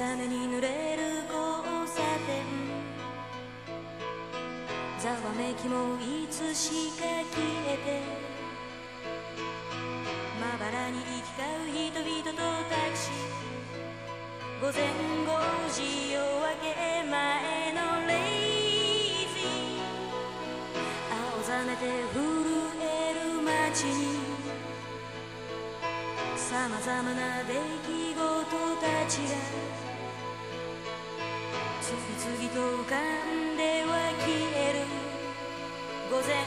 雨に濡れる交差点。ざわめきもいつしか消えて。まばらに行き交う人々とタクシー。午前5時夜明け前のレイジー。青ざめて震える街に。さまざまな出来事たちが次々と浮かんでは消える。午前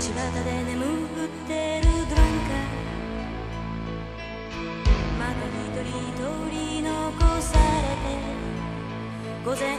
巷で眠ってるドランカーまた一人取り残されて午前